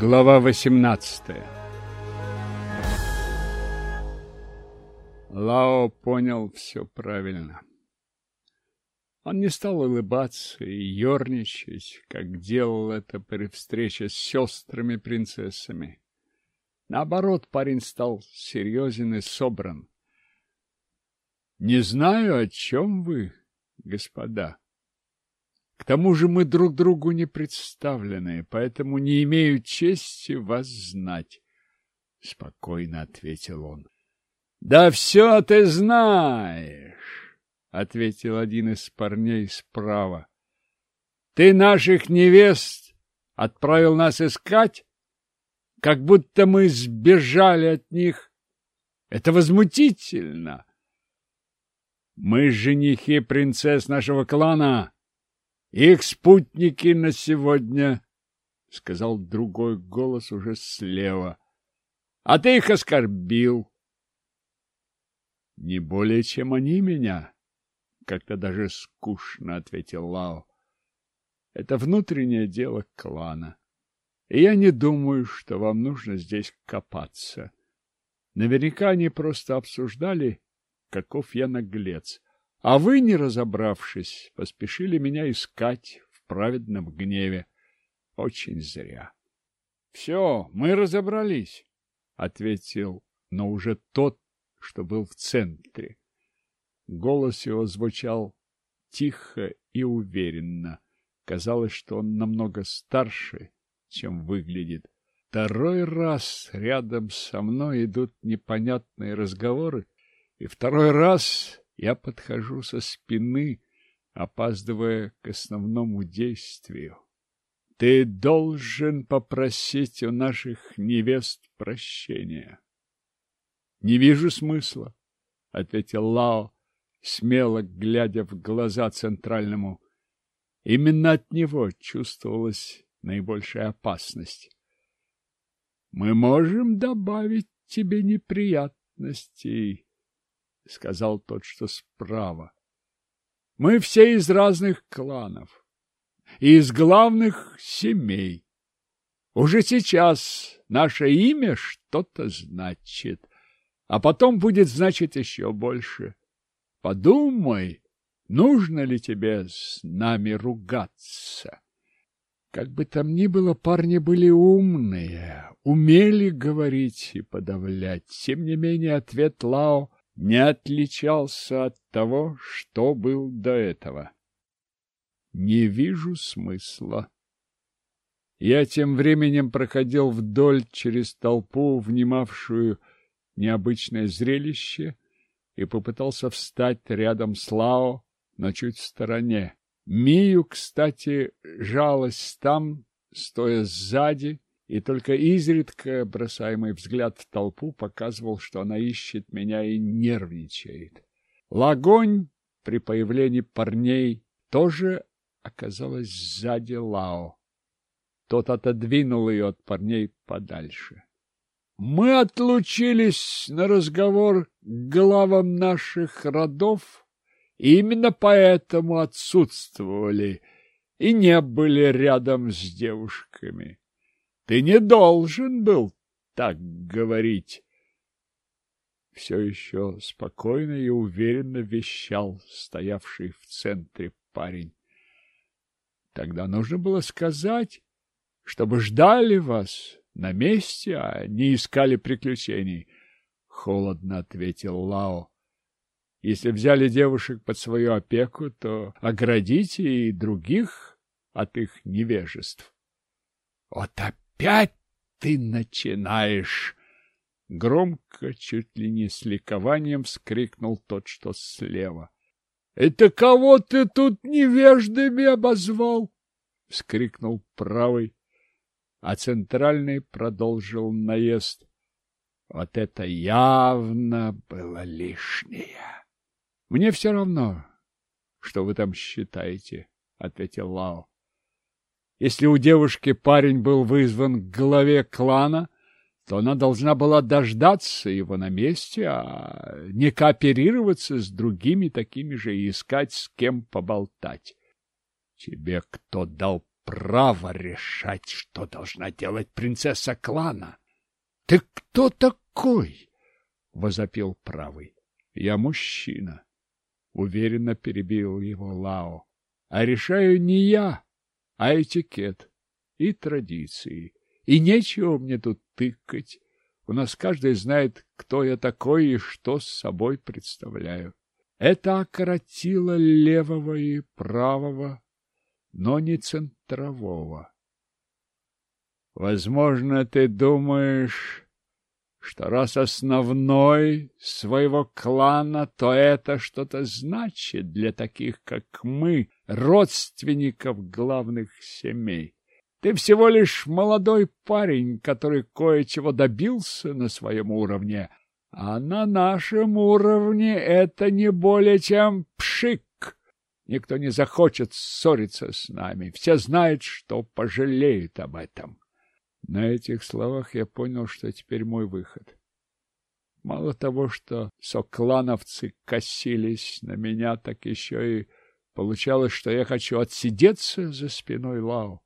Глава 18 Лао понял все правильно. Он не стал улыбаться и ерничать, как делал это при встрече с сестрами-принцессами. Наоборот, парень стал серьезен и собран. — Не знаю, о чем вы, господа. К тому же мы друг другу не представлены, поэтому не имею чести вас знать, — спокойно ответил он. — Да все ты знаешь! — ответил один из парней справа. — Ты наших невест отправил нас искать, как будто мы сбежали от них. Это возмутительно. Мы женихи принцесс нашего клана, их спутники на сегодня, — сказал другой голос уже слева. — А ты их оскорбил. — Не более, чем они меня, как-то даже скучно ответил Лао. Это внутреннее дело клана. И я не думаю, что вам нужно здесь копаться. Наверняка они просто обсуждали, каков я наглец. А вы, не разобравшись, поспешили меня искать в праведном гневе. Очень зря. — Все, мы разобрались, — ответил, но уже тот, что был в центре. Голос его звучал тихо и уверенно. Казалось, что он намного старше, чем выглядит. Второй раз рядом со мной идут непонятные разговоры, и второй раз я подхожу со спины, опаздывая к основному действию. Ты должен попросить у наших невест прощения. — Не вижу смысла, — ответил Лао, смело глядя в глаза центральному. Именно от него чувствовалась наибольшая опасность. «Мы можем добавить тебе неприятностей», — сказал тот, что справа. «Мы все из разных кланов и из главных семей. Уже сейчас наше имя что-то значит, а потом будет значить еще больше. Подумай, нужно ли тебе с нами ругаться. Как бы там ни было, парни были умные, умели говорить и подавлять. Тем не менее, ответ Лао не отличался от того, что был до этого. Не вижу смысла. Я тем временем проходил вдоль через толпу, внимавшую необычное зрелище, и попытался встать рядом с Лао, но чуть в стороне. Мию, кстати, жалась там, стоя сзади, и только изредка бросаемый взгляд в толпу показывал, что она ищет меня и нервничает. Лагонь при появлении парней тоже оказалась сзади Лао. Тот отодвинул ее от парней подальше. Мы отлучились на разговор к главам наших родов, и именно поэтому отсутствовали и не были рядом с девушками. Ты не должен был так говорить. Все еще спокойно и уверенно вещал стоявший в центре парень. Тогда нужно было сказать, чтобы ждали вас на месте, а не искали приключений, — холодно ответил Лао. Если взяли девушек под свою опеку, то оградите и других от их невежеств. — Вот опять ты начинаешь! — громко, чуть ли не с ликованием вскрикнул тот, что слева. — Это кого ты тут невеждами обозвал? — вскрикнул правый а центральный продолжил наезд. Вот это явно было лишнее. — Мне все равно, что вы там считаете, — ответил Лао. Если у девушки парень был вызван к главе клана, то она должна была дождаться его на месте, а не кооперироваться с другими такими же и искать с кем поболтать. — Тебе кто дал право решать, что должна делать принцесса клана. — Ты кто такой? — возопил правый. — Я мужчина, — уверенно перебил его Лао. — А решаю не я, а этикет и традиции. И нечего мне тут тыкать. У нас каждый знает, кто я такой и что с собой представляю. Это окоротило левого и правого, но не центрового. Возможно, ты думаешь, что раз основной своего клана, то это что-то значит для таких, как мы, родственников главных семей. Ты всего лишь молодой парень, который кое-чего добился на своем уровне, а на нашем уровне это не более чем пшик. Никто не захочет ссориться с нами. Все знают, что пожалеют об этом. На этих словах я понял, что теперь мой выход. Мало того, что соклановцы косились на меня, так еще и получалось, что я хочу отсидеться за спиной Лао.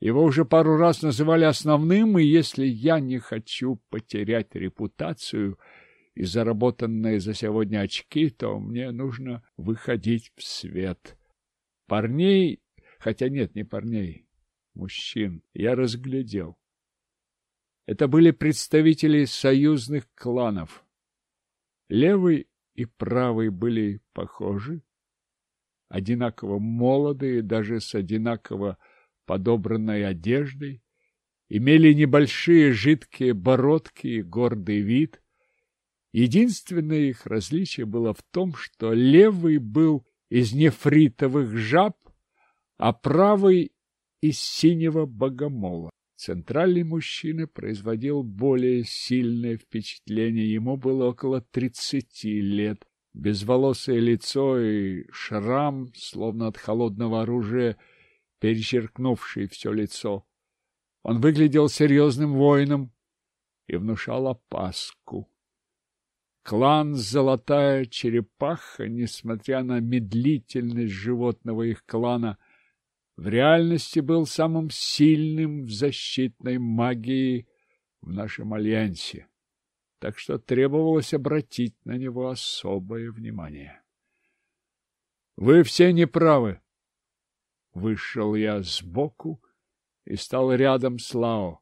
Его уже пару раз называли основным, и если я не хочу потерять репутацию и заработанные за сегодня очки, то мне нужно выходить в свет. Парней, хотя нет, не парней, мужчин, я разглядел. Это были представители союзных кланов. Левый и правый были похожи, одинаково молодые, даже с одинаково подобранной одеждой, имели небольшие жидкие бородки и гордый вид. Единственное их различие было в том, что левый был из нефритовых жаб, а правый — из синего богомола. Центральный мужчина производил более сильное впечатление. Ему было около тридцати лет. Безволосое лицо и шрам, словно от холодного оружия, перечеркнувший все лицо. Он выглядел серьезным воином и внушал опаску. Клан «Золотая черепаха», несмотря на медлительность животного их клана, в реальности был самым сильным в защитной магии в нашем альянсе, так что требовалось обратить на него особое внимание. — Вы все неправы, Вышел я сбоку и стал рядом с Лао.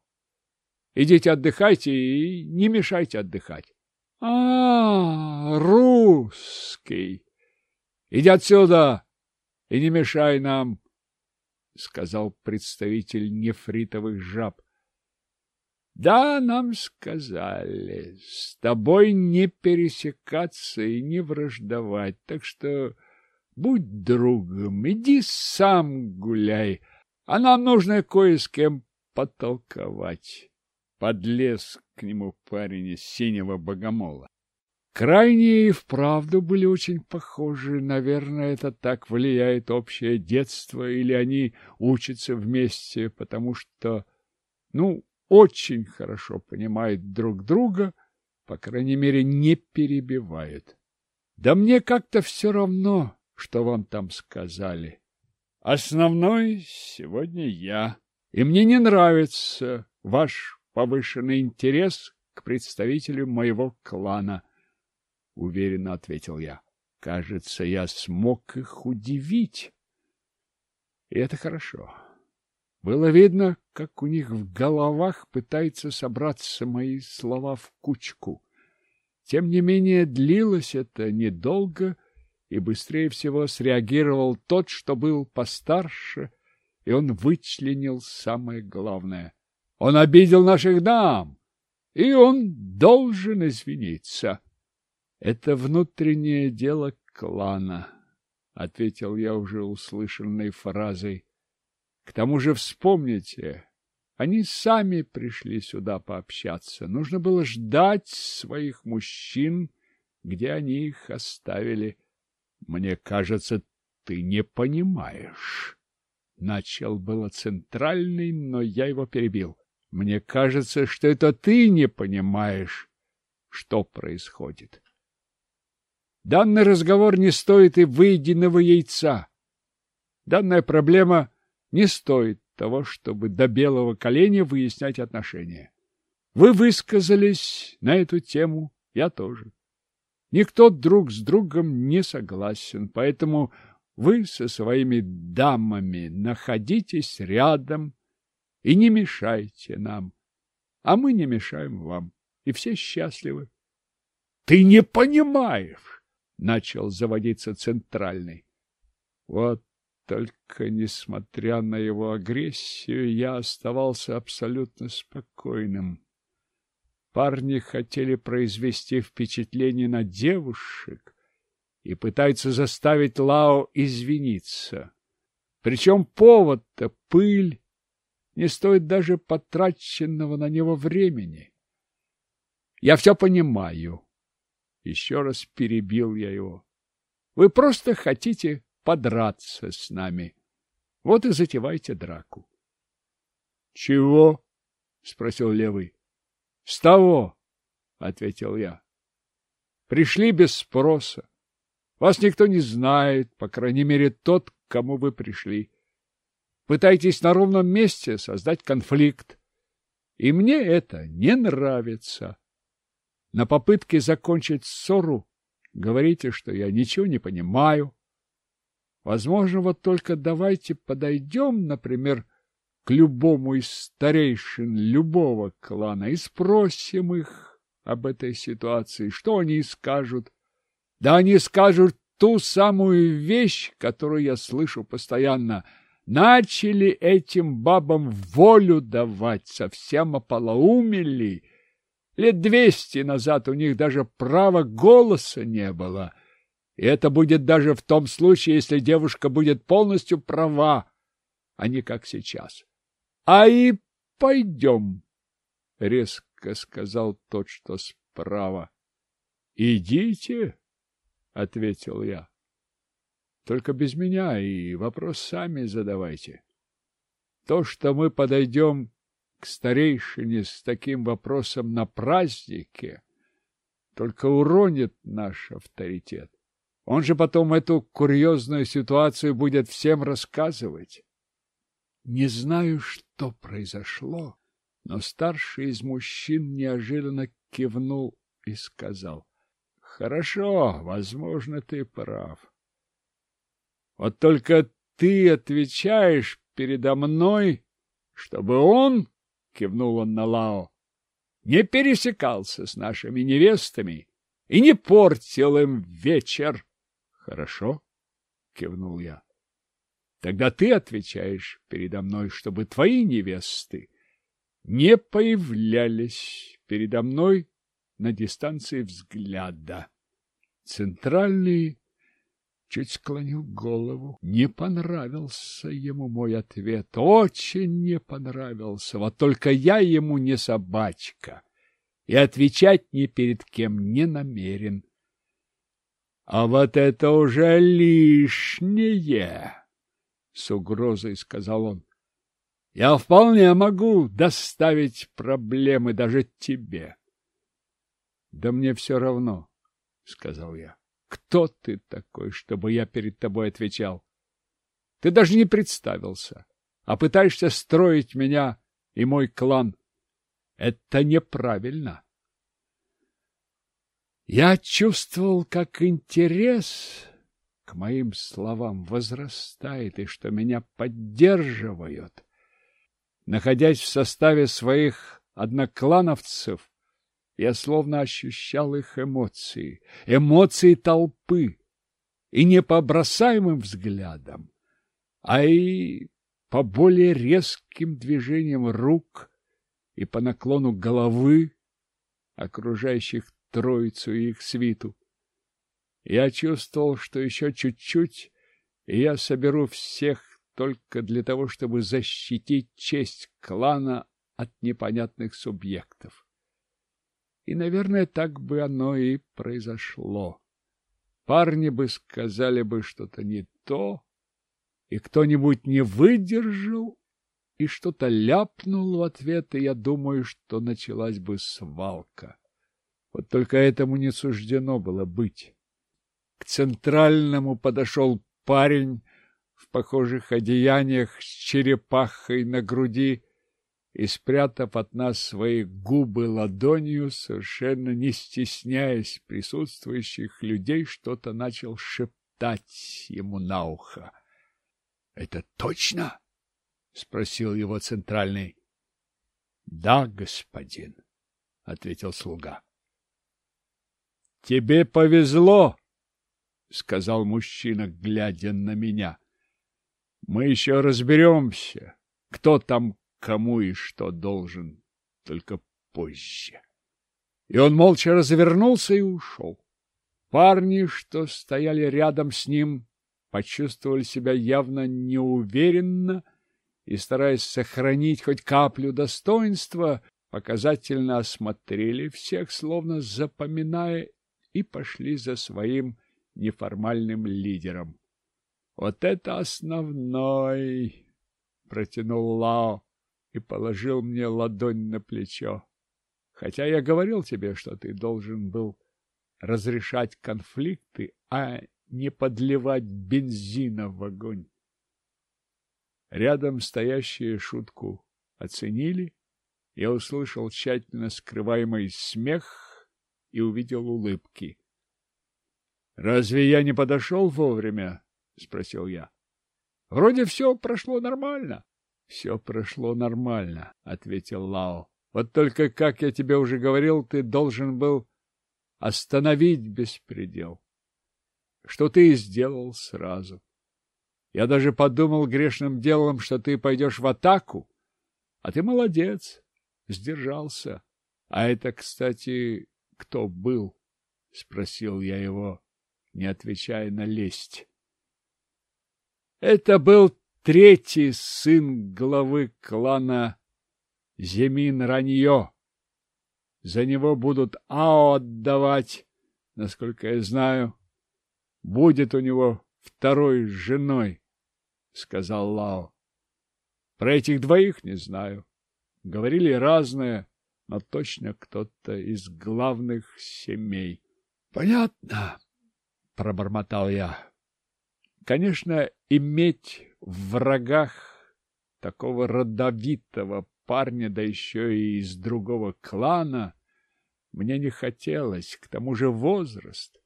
Идите отдыхайте и не мешайте отдыхать. А, русский! Иди отсюда и не мешай нам, сказал представитель нефритовых жаб. Да, нам сказали, с тобой не пересекаться и не враждовать, так что Будь другом, иди сам гуляй, а нам нужно кое с кем потолковать. Подлез к нему парень из синего богомола. Крайние вправду были очень похожи. Наверное, это так влияет общее детство, или они учатся вместе, потому что, ну, очень хорошо понимают друг друга, по крайней мере, не перебивают. Да мне как-то все равно, что вам там сказали. Основной сегодня я, и мне не нравится ваш повышенный интерес к представителю моего клана, — уверенно ответил я. Кажется, я смог их удивить. И это хорошо. Было видно, как у них в головах пытаются собраться мои слова в кучку. Тем не менее, длилось это недолго, и быстрее всего среагировал тот, что был постарше, и он вычленил самое главное. Он обидел наших дам, и он должен извиниться. Это внутреннее дело клана, — ответил я уже услышанной фразой. К тому же вспомните, они сами пришли сюда пообщаться. Нужно было ждать своих мужчин, где они их оставили. Мне кажется, ты не понимаешь. Начал было центральный, но я его перебил. Мне кажется, что это ты не понимаешь, что происходит. Данный разговор не стоит и выеденного яйца. Данная проблема не стоит того, чтобы до белого коленя выяснять отношения. Вы высказались на эту тему, я тоже. Никто друг с другом не согласен, поэтому вы со своими дамами находитесь рядом и не мешайте нам, а мы не мешаем вам, и все счастливы. — Ты не понимаешь! — начал заводиться центральный. Вот только, несмотря на его агрессию, я оставался абсолютно спокойным. Парни хотели произвести впечатление на девушек и пытаются заставить Лао извиниться. Причем повод-то пыль, не стоит даже потраченного на него времени. Я все понимаю. Еще раз перебил я его. Вы просто хотите подраться с нами. Вот и затевайте драку. — Чего? — спросил левый. — С того, — ответил я. — Пришли без спроса. Вас никто не знает, по крайней мере, тот, к кому вы пришли. Пытаетесь на ровном месте создать конфликт. И мне это не нравится. На попытке закончить ссору говорите, что я ничего не понимаю. Возможно, вот только давайте подойдем, например, к любому из старейшин любого клана и спросим их об этой ситуации, что они скажут. Да они скажут ту самую вещь, которую я слышу постоянно. Начали этим бабам волю давать, совсем ополоумели. Лет двести назад у них даже права голоса не было. И это будет даже в том случае, если девушка будет полностью права, а не как сейчас. А и пойдем, — резко сказал тот, что справа. — Идите, — ответил я. — Только без меня и вопрос сами задавайте. То, что мы подойдем к старейшине с таким вопросом на празднике, только уронит наш авторитет. Он же потом эту курьезную ситуацию будет всем рассказывать. Не знаю, что произошло, но старший из мужчин неожиданно кивнул и сказал. — Хорошо, возможно, ты прав. Вот только ты отвечаешь передо мной, чтобы он, — кивнул он на Лао, — не пересекался с нашими невестами и не портил им вечер. — Хорошо, — кивнул я. Тогда ты отвечаешь передо мной, чтобы твои невесты не появлялись передо мной на дистанции взгляда. Центральный чуть склонил голову. Не понравился ему мой ответ, очень не понравился. Вот только я ему не собачка и отвечать ни перед кем не намерен. А вот это уже лишнее с угрозой сказал он. Я вполне могу доставить проблемы даже тебе. Да мне все равно, сказал я. Кто ты такой, чтобы я перед тобой отвечал? Ты даже не представился, а пытаешься строить меня и мой клан. Это неправильно. Я чувствовал, как интерес к моим словам возрастает и что меня поддерживают. Находясь в составе своих одноклановцев, я словно ощущал их эмоции, эмоции толпы, и не по бросаемым взглядам, а и по более резким движениям рук и по наклону головы окружающих троицу и их свиту. Я чувствовал, что еще чуть-чуть, и я соберу всех только для того, чтобы защитить честь клана от непонятных субъектов. И, наверное, так бы оно и произошло. Парни бы сказали бы что-то не то, и кто-нибудь не выдержал и что-то ляпнул в ответ, и я думаю, что началась бы свалка. Вот только этому не суждено было быть. К центральному подошел парень в похожих одеяниях с черепахой на груди и, спрятав от нас свои губы ладонью, совершенно не стесняясь присутствующих людей, что-то начал шептать ему на ухо. — Это точно? — спросил его центральный. — Да, господин, — ответил слуга. — Тебе повезло, — сказал мужчина, глядя на меня. — Мы еще разберемся, кто там кому и что должен, только позже. И он молча развернулся и ушел. Парни, что стояли рядом с ним, почувствовали себя явно неуверенно и, стараясь сохранить хоть каплю достоинства, показательно осмотрели всех, словно запоминая, и пошли за своим неформальным лидером. — Вот это основной! — протянул Лао и положил мне ладонь на плечо. Хотя я говорил тебе, что ты должен был разрешать конфликты, а не подливать бензина в огонь. Рядом стоящие шутку оценили. Я услышал тщательно скрываемый смех и увидел улыбки. — Разве я не подошел вовремя? — спросил я. — Вроде все прошло нормально. — Все прошло нормально, — ответил Лао. — Вот только, как я тебе уже говорил, ты должен был остановить беспредел. Что ты и сделал сразу. Я даже подумал грешным делом, что ты пойдешь в атаку, а ты молодец, сдержался. А это, кстати, кто был? — спросил я его, не отвечая на лесть. — Это был третий сын главы клана Земин Ранье. За него будут Ао отдавать, насколько я знаю. Будет у него второй женой, — сказал Лао. Про этих двоих не знаю. Говорили разное, но точно кто-то из главных семей. — Понятно, — пробормотал я. Конечно, иметь в врагах такого родовитого парня, да еще и из другого клана, мне не хотелось, к тому же возраст.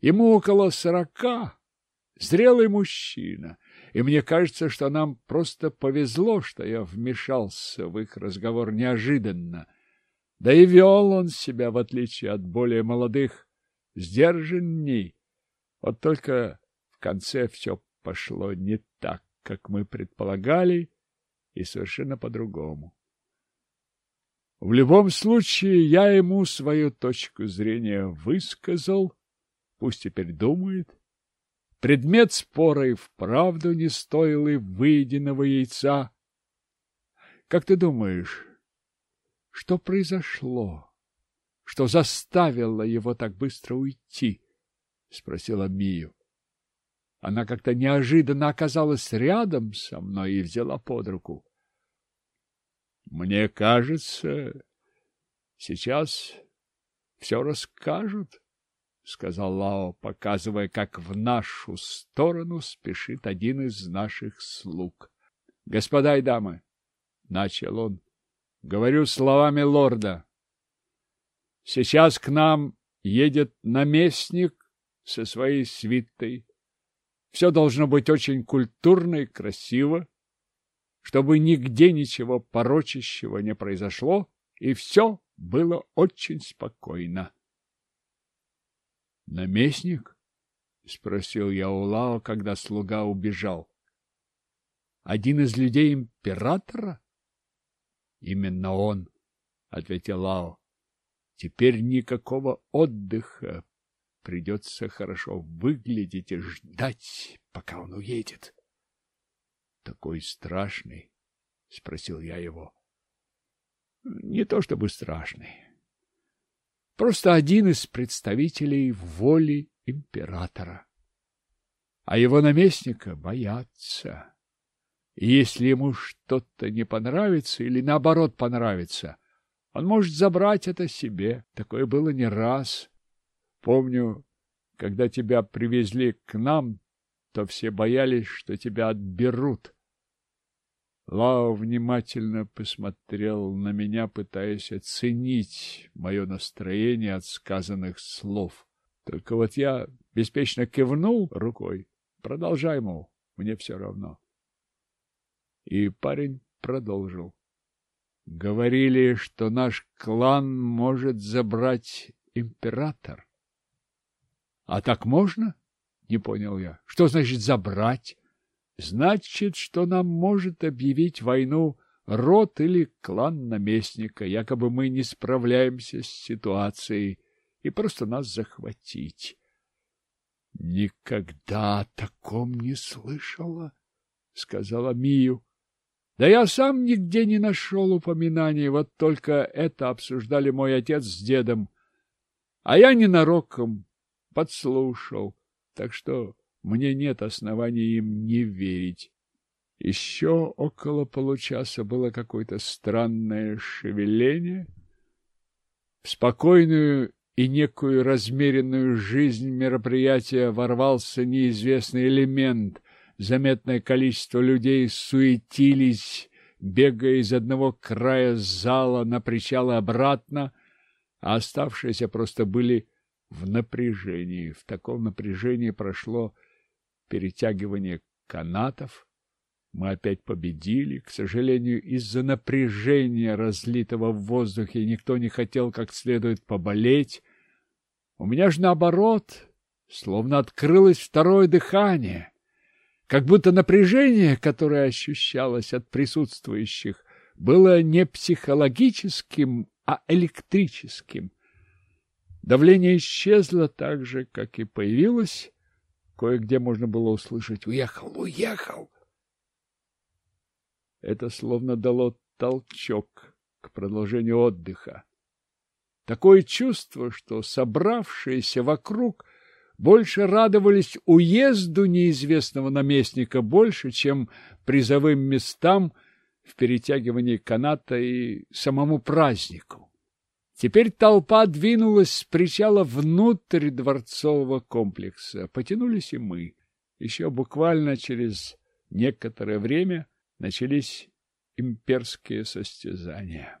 Ему около сорока, зрелый мужчина, и мне кажется, что нам просто повезло, что я вмешался в их разговор неожиданно. Да и вел он себя, в отличие от более молодых, сдержанней. Вот только в конце все пошло не так, как мы предполагали, и совершенно по-другому. В любом случае, я ему свою точку зрения высказал, пусть теперь думает. Предмет спора и вправду не стоил и выеденного яйца. Как ты думаешь, что произошло? Что заставило его так быстро уйти? — спросила Мию. Она как-то неожиданно оказалась рядом со мной и взяла под руку. Мне кажется, сейчас все расскажут, — сказал Лао, показывая, как в нашу сторону спешит один из наших слуг. — Господа и дамы, — начал он, — говорю словами лорда. Сейчас к нам едет наместник со своей свитой все должно быть очень культурно и красиво, чтобы нигде ничего порочащего не произошло, и все было очень спокойно. «Наместник?» — спросил я у Лао, когда слуга убежал. «Один из людей императора?» «Именно он», — ответил Лао. «Теперь никакого отдыха, Придется хорошо выглядеть и ждать, пока он уедет. — Такой страшный? — спросил я его. — Не то чтобы страшный. Просто один из представителей воли императора. А его наместника боятся. И если ему что-то не понравится или наоборот понравится, он может забрать это себе. Такое было не раз. Помню, когда тебя привезли к нам, то все боялись, что тебя отберут. Лао внимательно посмотрел на меня, пытаясь оценить мое настроение от сказанных слов. Только вот я беспечно кивнул рукой. Продолжай, мол, мне все равно. И парень продолжил. Говорили, что наш клан может забрать император. — А так можно? — не понял я. — Что значит забрать? значит, что нам может объявить войну род или клан наместника, якобы мы не справляемся с ситуацией и просто нас захватить. — Никогда о таком не слышала, — сказала Мию. — Да я сам нигде не нашел упоминаний, вот только это обсуждали мой отец с дедом. А я ненароком подслушал, так что мне нет оснований им не верить. Еще около получаса было какое-то странное шевеление. В спокойную и некую размеренную жизнь мероприятия ворвался неизвестный элемент. Заметное количество людей суетились, бегая из одного края зала на причал обратно, а оставшиеся просто были в напряжении. В таком напряжении прошло перетягивание канатов. Мы опять победили. К сожалению, из-за напряжения, разлитого в воздухе, никто не хотел как следует поболеть. У меня же наоборот, словно открылось второе дыхание. Как будто напряжение, которое ощущалось от присутствующих, было не психологическим, а электрическим. Давление исчезло так же, как и появилось, Кое-где можно было услышать «Уехал! Уехал!». Это словно дало толчок к продолжению отдыха. Такое чувство, что собравшиеся вокруг больше радовались уезду неизвестного наместника больше, чем призовым местам в перетягивании каната и самому празднику. Теперь толпа двинулась с причала внутрь дворцового комплекса. Потянулись и мы. Еще буквально через некоторое время начались имперские состязания.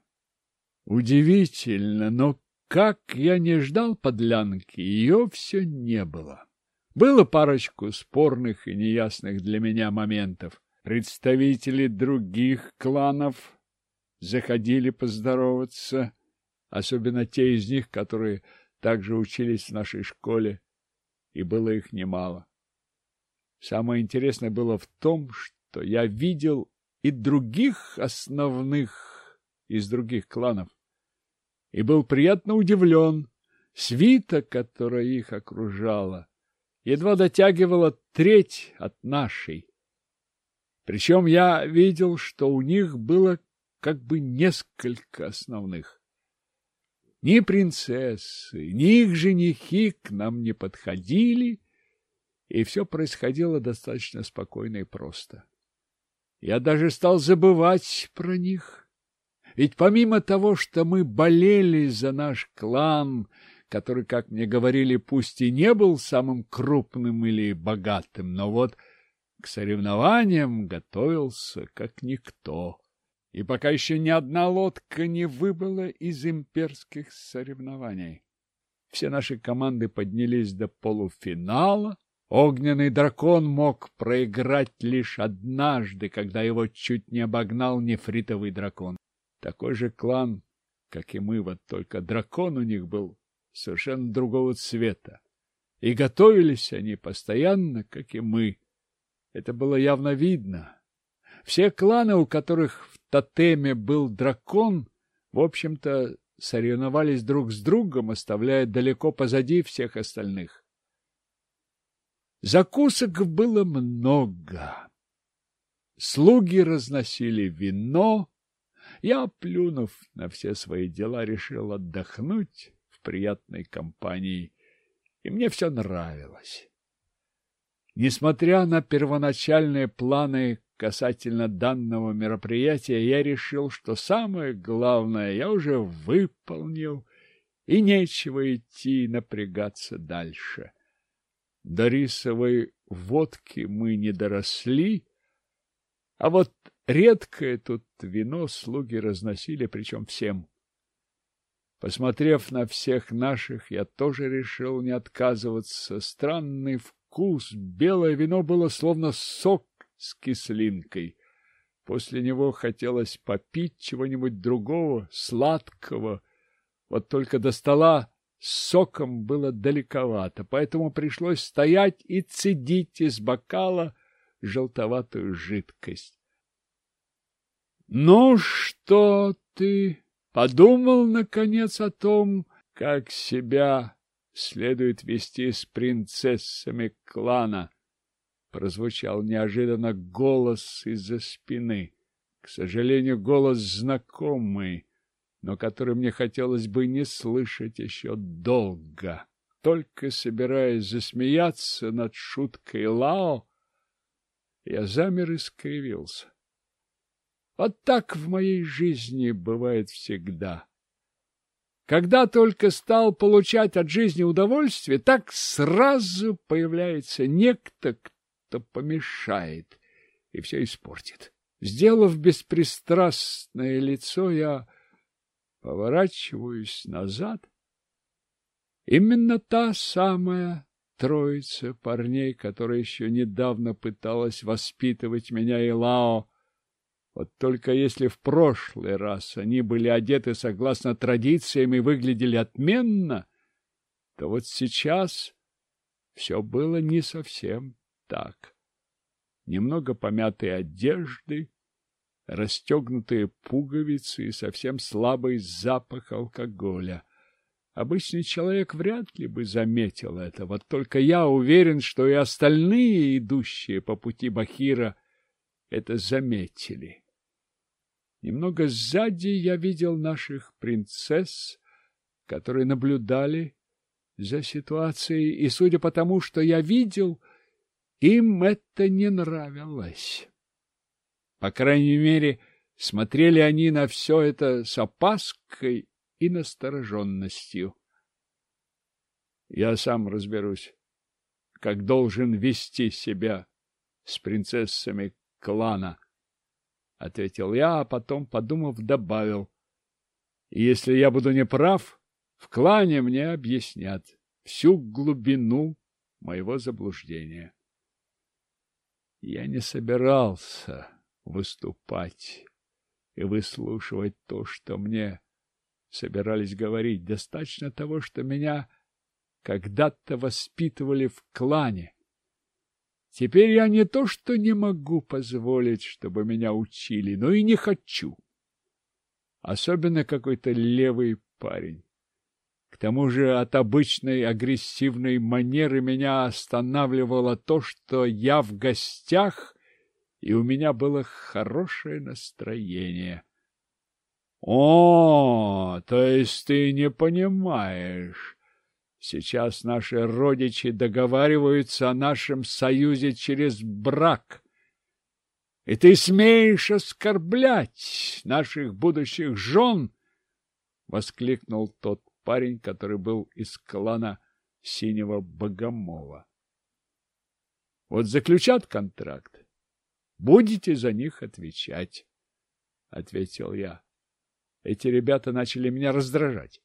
Удивительно, но как я не ждал подлянки, ее все не было. Было парочку спорных и неясных для меня моментов. Представители других кланов заходили поздороваться, особенно те из них, которые также учились в нашей школе, и было их немало. Самое интересное было в том, что я видел и других основных из других кланов, и был приятно удивлен. Свита, которая их окружала, едва дотягивала треть от нашей. Причем я видел, что у них было как бы несколько основных. Ни принцессы, ни их женихи к нам не подходили, и все происходило достаточно спокойно и просто. Я даже стал забывать про них. Ведь помимо того, что мы болели за наш клан, который, как мне говорили, пусть и не был самым крупным или богатым, но вот к соревнованиям готовился как никто и пока еще ни одна лодка не выбыла из имперских соревнований. Все наши команды поднялись до полуфинала. Огненный дракон мог проиграть лишь однажды, когда его чуть не обогнал нефритовый дракон. Такой же клан, как и мы, вот только дракон у них был совершенно другого цвета. И готовились они постоянно, как и мы. Это было явно видно. Все кланы, у которых в тотеме был дракон, в общем-то, соревновались друг с другом, оставляя далеко позади всех остальных. Закусок было много. Слуги разносили вино. Я, плюнув на все свои дела, решил отдохнуть в приятной компании, и мне все нравилось. Несмотря на первоначальные планы касательно данного мероприятия, я решил, что самое главное я уже выполнил, и нечего идти напрягаться дальше. До рисовой водки мы не доросли, а вот редкое тут вино слуги разносили, причем всем. Посмотрев на всех наших, я тоже решил не отказываться. Странный вкус, белое вино было словно сок с кислинкой. После него хотелось попить чего-нибудь другого, сладкого. Вот только до стола с соком было далековато, поэтому пришлось стоять и цедить из бокала желтоватую жидкость. — Ну что ты подумал, наконец, о том, как себя следует вести с принцессами клана? Прозвучал неожиданно голос из-за спины. К сожалению, голос знакомый, но который мне хотелось бы не слышать еще долго. Только собираясь засмеяться над шуткой Лао, я замер и скривился. Вот так в моей жизни бывает всегда. Когда только стал получать от жизни удовольствие, так сразу появляется некто, кто помешает и все испортит. Сделав беспристрастное лицо, я поворачиваюсь назад. Именно та самая троица парней, которая еще недавно пыталась воспитывать меня и Лао. Вот только если в прошлый раз они были одеты согласно традициям и выглядели отменно, то вот сейчас все было не совсем так. Немного помятые одежды, расстегнутые пуговицы и совсем слабый запах алкоголя. Обычный человек вряд ли бы заметил это, вот только я уверен, что и остальные, идущие по пути Бахира, это заметили. Немного сзади я видел наших принцесс, которые наблюдали за ситуацией, и, судя по тому, что я видел, им это не нравилось. По крайней мере, смотрели они на все это с опаской и настороженностью. Я сам разберусь, как должен вести себя с принцессами клана, — ответил я, а потом, подумав, добавил. Если я буду неправ, в клане мне объяснят всю глубину моего заблуждения. Я не собирался выступать и выслушивать то, что мне собирались говорить. Достаточно того, что меня когда-то воспитывали в клане. Теперь я не то, что не могу позволить, чтобы меня учили, но и не хочу. Особенно какой-то левый парень. К тому же от обычной агрессивной манеры меня останавливало то, что я в гостях, и у меня было хорошее настроение. О, то есть ты не понимаешь. Сейчас наши родичи договариваются о нашем союзе через брак. И ты смеешь оскорблять наших будущих жен? — воскликнул тот парень, который был из клана Синего Богомола. — Вот заключат контракт, будете за них отвечать, — ответил я эти ребята начали меня раздражать.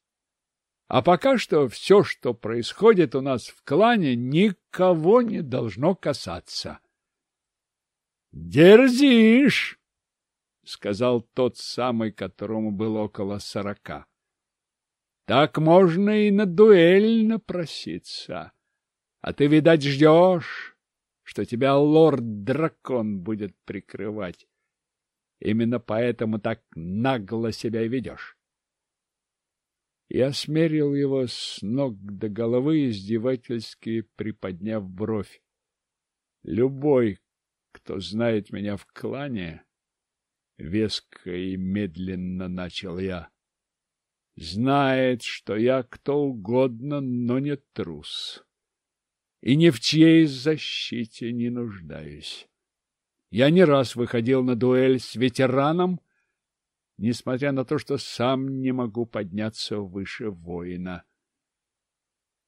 А пока что все, что происходит у нас в клане, никого не должно касаться. «Дерзишь!» — сказал тот самый, которому было около сорока. «Так можно и на дуэль напроситься. А ты, видать, ждешь, что тебя лорд-дракон будет прикрывать. Именно поэтому так нагло себя ведешь. Я смерил его с ног до головы, издевательски приподняв бровь. Любой, кто знает меня в клане, веско и медленно начал я, знает, что я кто угодно, но не трус, и ни в чьей защите не нуждаюсь. Я не раз выходил на дуэль с ветераном, несмотря на то, что сам не могу подняться выше воина.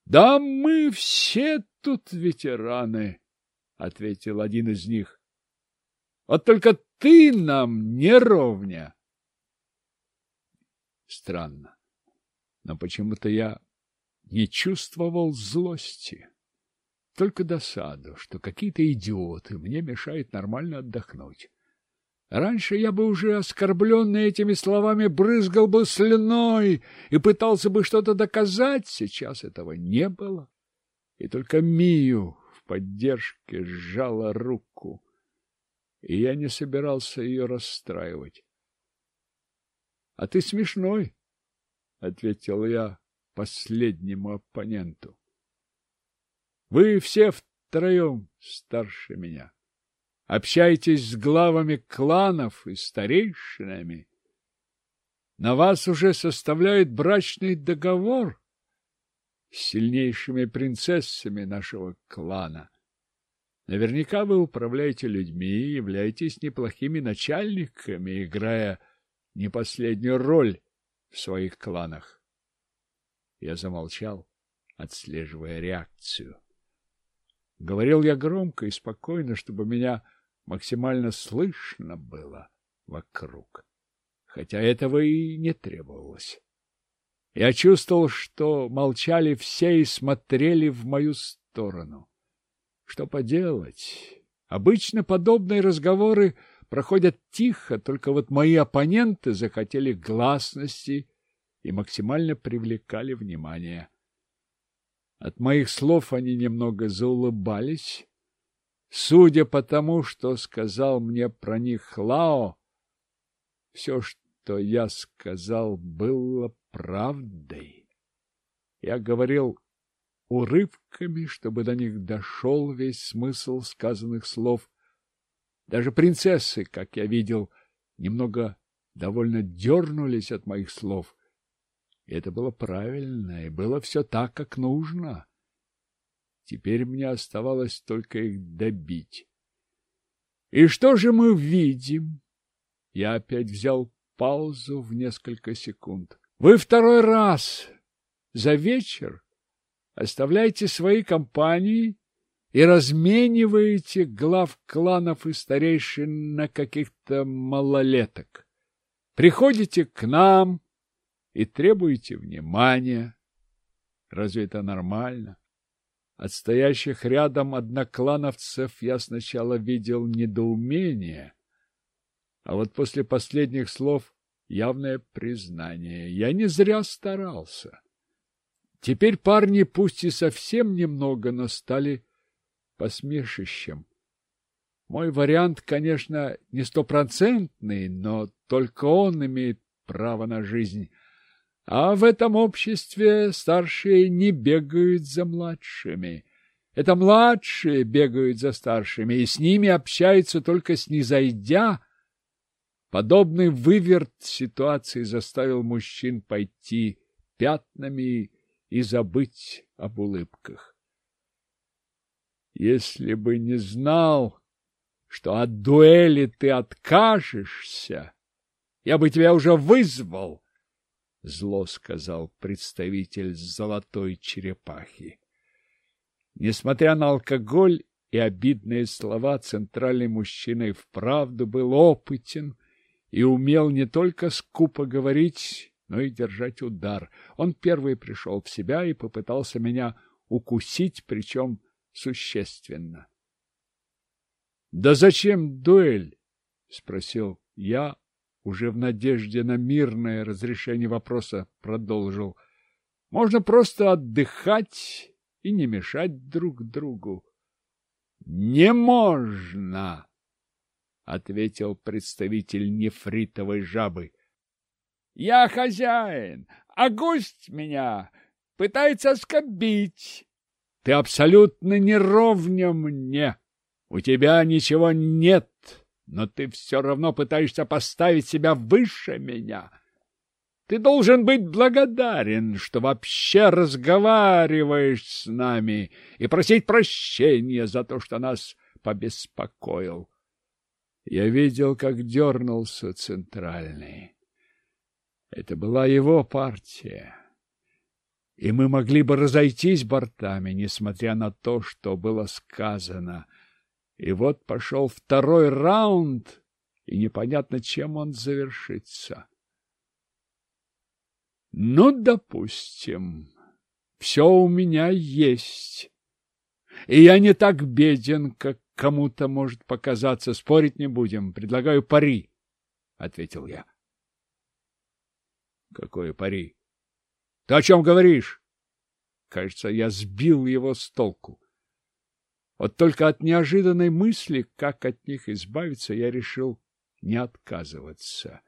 Да мы все тут ветераны, — ответил один из них. — Вот только ты нам не ровня. Странно, но почему-то я не чувствовал злости, только досаду, что какие-то идиоты мне мешают нормально отдохнуть. Раньше я бы уже, оскорбленный этими словами, брызгал бы слюной и пытался бы что-то доказать. Сейчас этого не было. И только Мию в поддержке сжала руку, и я не собирался ее расстраивать. — А ты смешной, — ответил я последнему оппоненту. — Вы все втроем старше меня. Общаетесь с главами кланов и старейшинами. На вас уже составляют брачный договор с сильнейшими принцессами нашего клана. Наверняка вы управляете людьми и являетесь неплохими начальниками, играя не последнюю роль в своих кланах. Я замолчал, отслеживая реакцию. Говорил я громко и спокойно, чтобы меня максимально слышно было вокруг, хотя этого и не требовалось. Я чувствовал, что молчали все и смотрели в мою сторону. Что поделать? Обычно подобные разговоры проходят тихо, только вот мои оппоненты захотели гласности и максимально привлекали внимание. От моих слов они немного заулыбались. Судя по тому, что сказал мне про них Лао, все, что я сказал, было правдой. Я говорил урывками, чтобы до них дошел весь смысл сказанных слов. Даже принцессы, как я видел, немного довольно дернулись от моих слов. И это было правильно, и было все так, как нужно. Теперь мне оставалось только их добить. И что же мы видим? Я опять взял паузу в несколько секунд. Вы второй раз за вечер оставляете свои компании и размениваете глав кланов и старейшин на каких-то малолеток. Приходите к нам и требуете внимания. Разве это нормально? От стоящих рядом одноклановцев я сначала видел недоумение, а вот после последних слов явное признание. Я не зря старался. Теперь парни, пусть и совсем немного, но стали посмешищем. Мой вариант, конечно, не стопроцентный, но только он имеет право на жизнь. А в этом обществе старшие не бегают за младшими. Это младшие бегают за старшими, и с ними общаются только снизойдя. Подобный выверт ситуации заставил мужчин пойти пятнами и забыть об улыбках. Если бы не знал, что от дуэли ты откажешься, я бы тебя уже вызвал, — зло сказал представитель золотой черепахи. Несмотря на алкоголь и обидные слова, центральный мужчина и вправду был опытен и умел не только скупо говорить, но и держать удар. Он первый пришел в себя и попытался меня укусить, причем существенно. — Да зачем дуэль? — спросил я, уже в надежде на мирное разрешение вопроса продолжил. — Можно просто отдыхать и не мешать друг другу. — Не можно! — ответил представитель нефритовой жабы. Я хозяин, а гость меня пытается оскорбить. Ты абсолютно не ровня мне. У тебя ничего нет, но ты все равно пытаешься поставить себя выше меня. Ты должен быть благодарен, что вообще разговариваешь с нами и просить прощения за то, что нас побеспокоил. Я видел, как дернулся центральный. Это была его партия. И мы могли бы разойтись бортами, несмотря на то, что было сказано. И вот пошел второй раунд, и непонятно, чем он завершится. Ну, допустим, все у меня есть. И я не так беден, как кому-то может показаться. Спорить не будем. Предлагаю пари, — ответил я. Какое пари? Ты о чем говоришь? Кажется, я сбил его с толку. Вот только от неожиданной мысли, как от них избавиться, я решил не отказываться.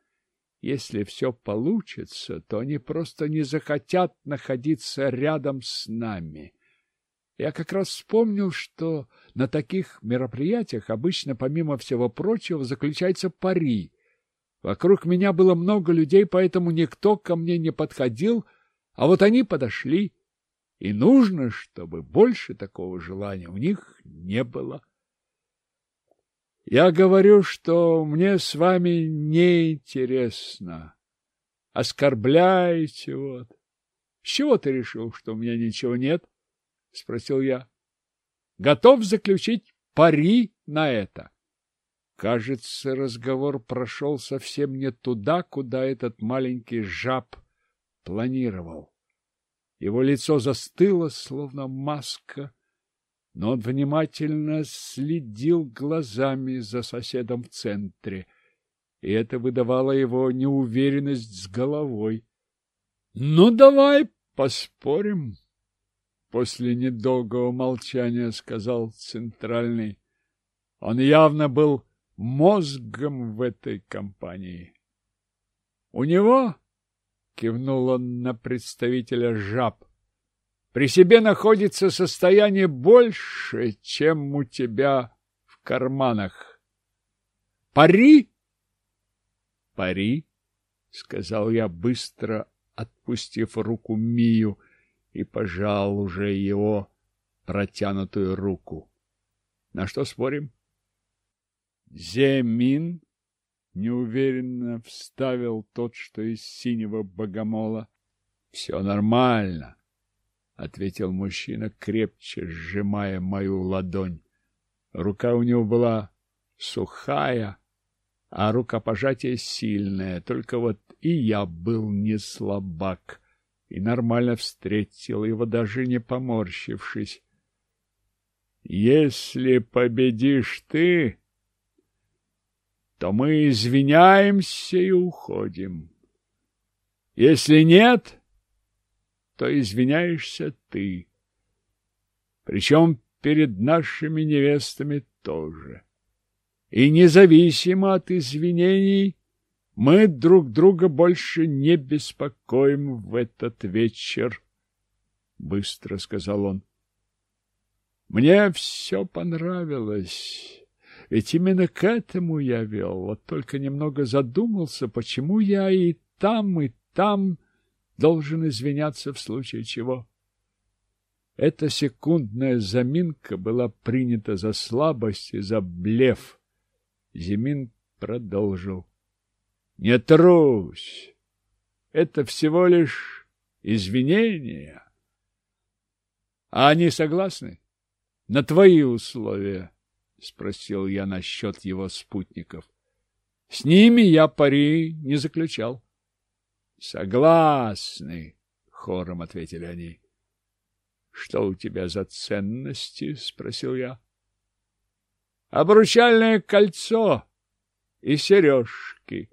Если все получится, то они просто не захотят находиться рядом с нами. Я как раз вспомнил, что на таких мероприятиях обычно, помимо всего прочего, заключается пари. Вокруг меня было много людей, поэтому никто ко мне не подходил, а вот они подошли. И нужно, чтобы больше такого желания у них не было. Я говорю, что мне с вами неинтересно. Оскорбляете вот. С чего ты решил, что у меня ничего нет? — спросил я. — Готов заключить пари на это. Кажется, разговор прошел совсем не туда, куда этот маленький жаб планировал. Его лицо застыло, словно маска, но он внимательно следил глазами за соседом в центре, и это выдавало его неуверенность с головой. — Ну, давай поспорим, — после недолгого молчания сказал центральный. Он явно был мозгом в этой компании. — У него кивнул он на представителя жаб. При себе находится состояние больше, чем у тебя в карманах. Пари? Пари, сказал я быстро, отпустив руку Мию и пожал уже его протянутую руку. На что спорим? Земин неуверенно вставил тот, что из синего богомола. — Все нормально, — ответил мужчина, крепче сжимая мою ладонь. Рука у него была сухая, а рукопожатие сильное, только вот и я был не слабак и нормально встретил его, даже не поморщившись. — Если победишь ты, то мы извиняемся и уходим. Если нет, то извиняешься ты. Причем перед нашими невестами тоже. И независимо от извинений, мы друг друга больше не беспокоим в этот вечер, — быстро сказал он. Мне все понравилось. Ведь именно к этому я вел. Вот только немного задумался, почему я и там, и там должен извиняться в случае чего. Эта секундная заминка была принята за слабость и за блеф. Зимин продолжил. — Не трусь. Это всего лишь извинения. А они согласны? На твои условия. —— спросил я насчет его спутников. — С ними я пари не заключал. — Согласны, — хором ответили они. — Что у тебя за ценности? — спросил я. — Обручальное кольцо и сережки.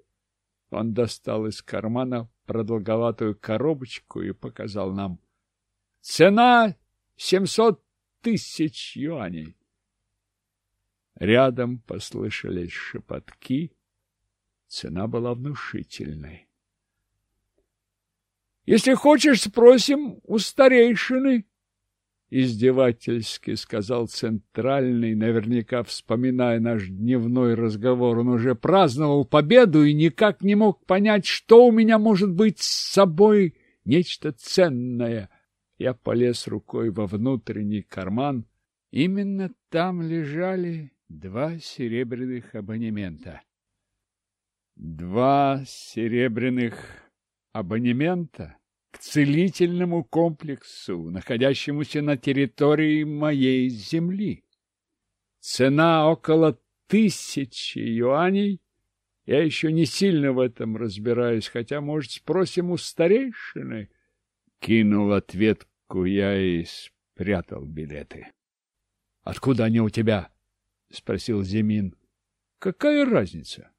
Он достал из кармана продолговатую коробочку и показал нам. Цена семьсот тысяч юаней. Рядом послышались шепотки. Цена была внушительной. — Если хочешь, спросим у старейшины, — издевательски сказал центральный, наверняка вспоминая наш дневной разговор. Он уже праздновал победу и никак не мог понять, что у меня может быть с собой нечто ценное. Я полез рукой во внутренний карман. Именно там лежали два серебряных абонемента. Два серебряных абонемента к целительному комплексу, находящемуся на территории моей земли. Цена около тысячи юаней. Я еще не сильно в этом разбираюсь, хотя, может, спросим у старейшины. Кинул ответку я и спрятал билеты. — Откуда они у тебя? — спросил Зимин. — Какая разница?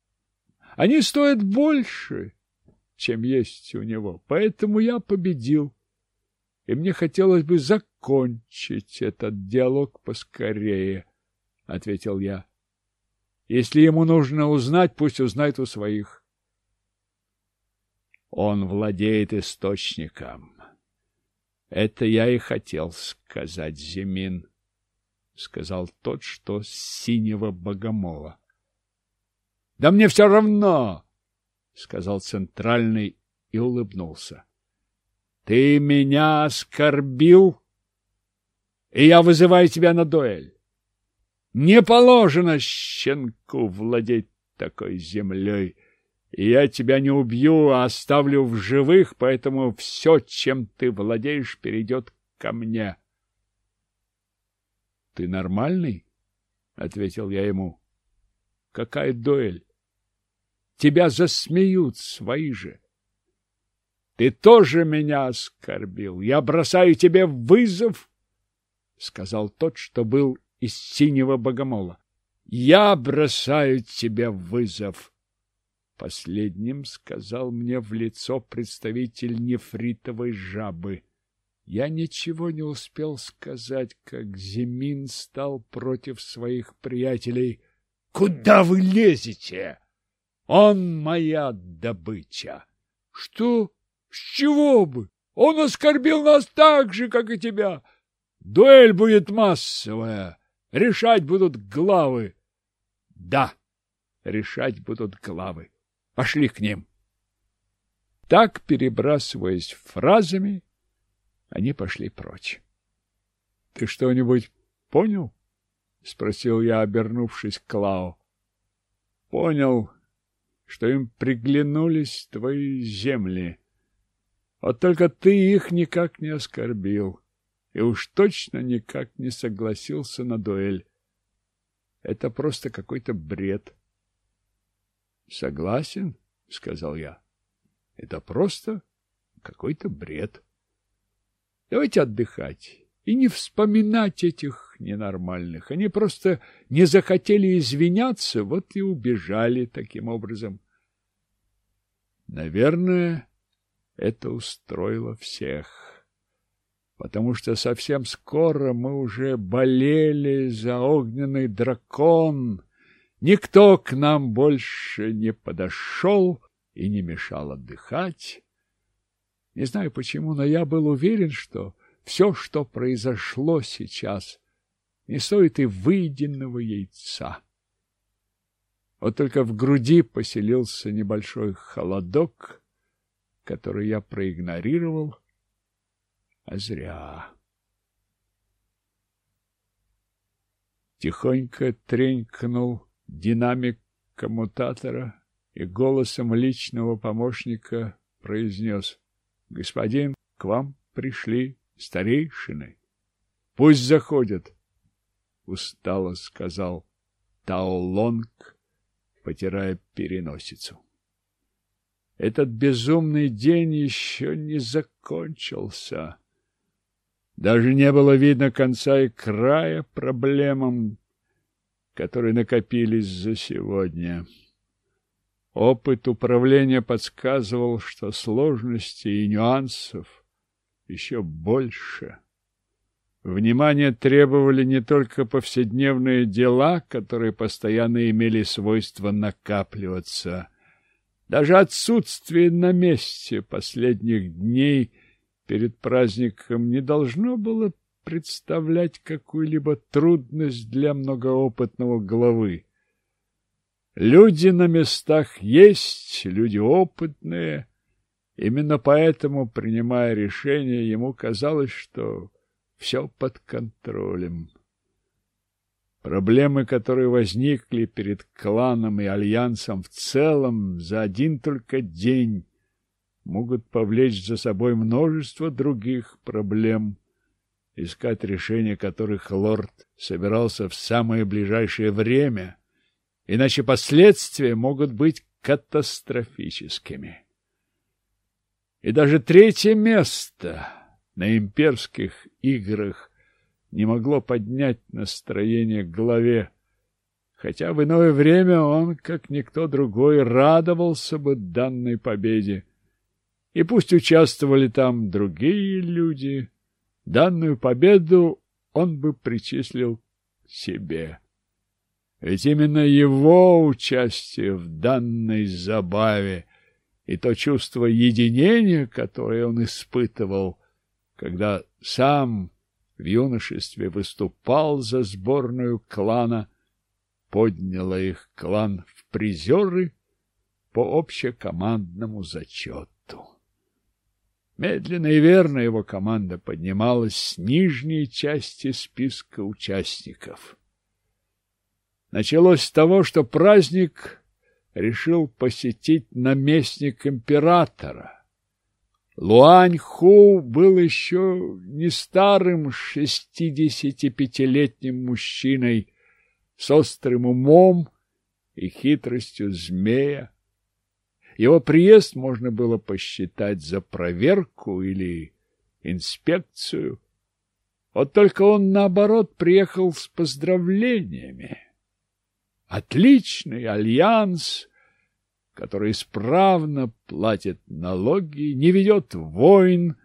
— Они стоят больше, чем есть у него, поэтому я победил. И мне хотелось бы закончить этот диалог поскорее, — ответил я. Если ему нужно узнать, пусть узнает у своих. Он владеет источником. Это я и хотел сказать, Зимин, — сказал тот, что синего богомола. — Да мне все равно, — сказал центральный и улыбнулся. — Ты меня оскорбил, и я вызываю тебя на дуэль. Не положено щенку владеть такой землей. Я тебя не убью, а оставлю в живых, поэтому все, чем ты владеешь, перейдет ко мне. — Ты нормальный? — ответил я ему. — Какая дуэль? Тебя засмеют свои же. Ты тоже меня оскорбил. Я бросаю тебе вызов, — сказал тот, что был из синего богомола. Я бросаю тебе вызов. Последним сказал мне в лицо представитель нефритовой жабы. Я ничего не успел сказать, как Зимин стал против своих приятелей. — Куда вы лезете? Он моя добыча. — Что? С чего бы? Он оскорбил нас так же, как и тебя. Дуэль будет массовая. Решать будут главы. Да, решать будут главы. Пошли к ним. Так, перебрасываясь фразами, они пошли прочь. — Ты что-нибудь понял? — спросил я, обернувшись к Клау. — Понял, что им приглянулись твои земли. Вот только ты их никак не оскорбил и уж точно никак не согласился на дуэль. Это просто какой-то бред. Согласен, сказал я. Это просто какой-то бред. Давайте отдыхать и не вспоминать этих ненормальных. Они просто не захотели извиняться, вот и убежали таким образом. Наверное, это устроило всех потому что совсем скоро мы уже болели за огненный дракон. Никто к нам больше не подошел и не мешал отдыхать. Не знаю почему, но я был уверен, что все, что произошло сейчас, не стоит и выеденного яйца. Вот только в груди поселился небольшой холодок, который я проигнорировал, а зря. Тихонько тренькнул динамик коммутатора и голосом личного помощника произнес «Господин, к вам пришли старейшины. Пусть заходят!» Устало сказал Таолонг, потирая переносицу. Этот безумный день еще не закончился. Даже не было видно конца и края проблемам, которые накопились за сегодня. Опыт управления подсказывал, что сложностей и нюансов еще больше. Внимание требовали не только повседневные дела, которые постоянно имели свойство накапливаться. Даже отсутствие на месте последних дней перед праздником не должно было представлять какую-либо трудность для многоопытного главы. Люди на местах есть, люди опытные. Именно поэтому, принимая решение, ему казалось, что все под контролем. Проблемы, которые возникли перед кланом и альянсом в целом за один только день, могут повлечь за собой множество других проблем, искать решения которых лорд собирался в самое ближайшее время, иначе последствия могут быть катастрофическими. И даже третье место на имперских играх не могло поднять настроение главе, хотя в иное время он, как никто другой, радовался бы данной победе. И пусть участвовали там другие люди, данную победу он бы причислил себе. Ведь именно его участие в данной забаве и то чувство единения, которое он испытывал, когда сам в юношестве выступал за сборную клана, подняло их клан в призеры по общекомандному зачету. Медленно и верно его команда поднималась с нижней части списка участников. Началось с того, что праздник решил посетить наместник императора. Луань Ху был еще не старым шестидесятипятилетним мужчиной с острым умом и хитростью змея. Его приезд можно было посчитать за проверку или инспекцию. Вот только он, наоборот, приехал с поздравлениями. Отличный альянс, который исправно платит налоги, не ведет войн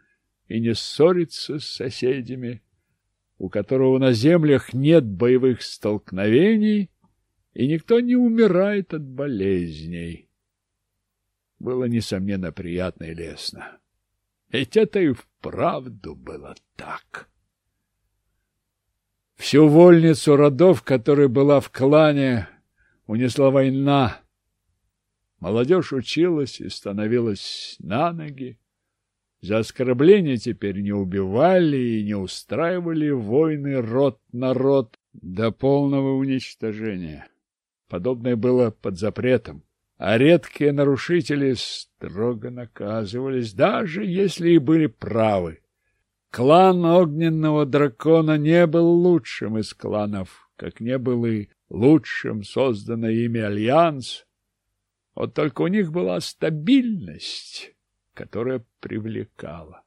и не ссорится с соседями, у которого на землях нет боевых столкновений, и никто не умирает от болезней было, несомненно, приятно и лестно. Ведь это и вправду было так. Всю вольницу родов, которая была в клане, унесла война. Молодежь училась и становилась на ноги. За оскорбления теперь не убивали и не устраивали войны род на род до полного уничтожения. Подобное было под запретом а редкие нарушители строго наказывались, даже если и были правы. Клан огненного дракона не был лучшим из кланов, как не был и лучшим созданный ими альянс. Вот только у них была стабильность, которая привлекала.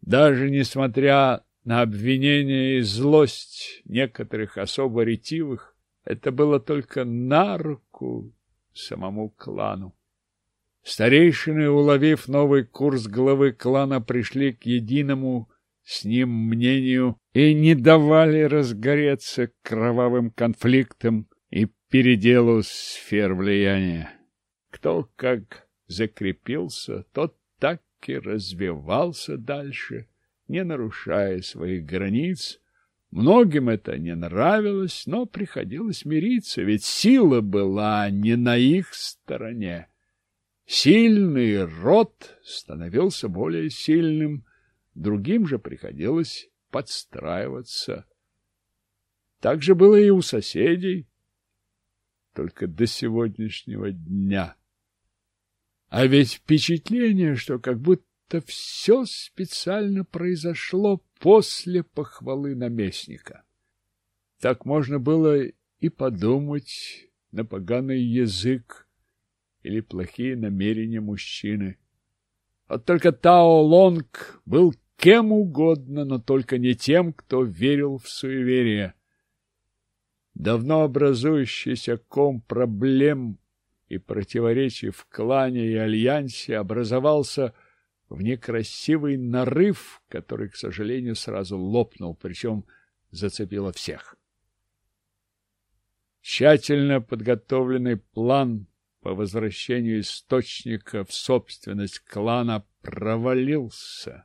Даже несмотря на обвинения и злость некоторых особо ретивых, это было только на руку самому клану. Старейшины, уловив новый курс главы клана, пришли к единому с ним мнению и не давали разгореться кровавым конфликтам и переделу сфер влияния. Кто как закрепился, тот так и развивался дальше, не нарушая своих границ, Многим это не нравилось, но приходилось мириться, ведь сила была не на их стороне. Сильный род становился более сильным, другим же приходилось подстраиваться. Так же было и у соседей, только до сегодняшнего дня. А ведь впечатление, что как будто все специально произошло после похвалы наместника. Так можно было и подумать на поганый язык или плохие намерения мужчины. Вот только Тао Лонг был кем угодно, но только не тем, кто верил в суеверие. Давно образующийся ком проблем и противоречий в клане и альянсе образовался в некрасивый нарыв, который, к сожалению, сразу лопнул, причем зацепило всех. Тщательно подготовленный план по возвращению источника в собственность клана провалился.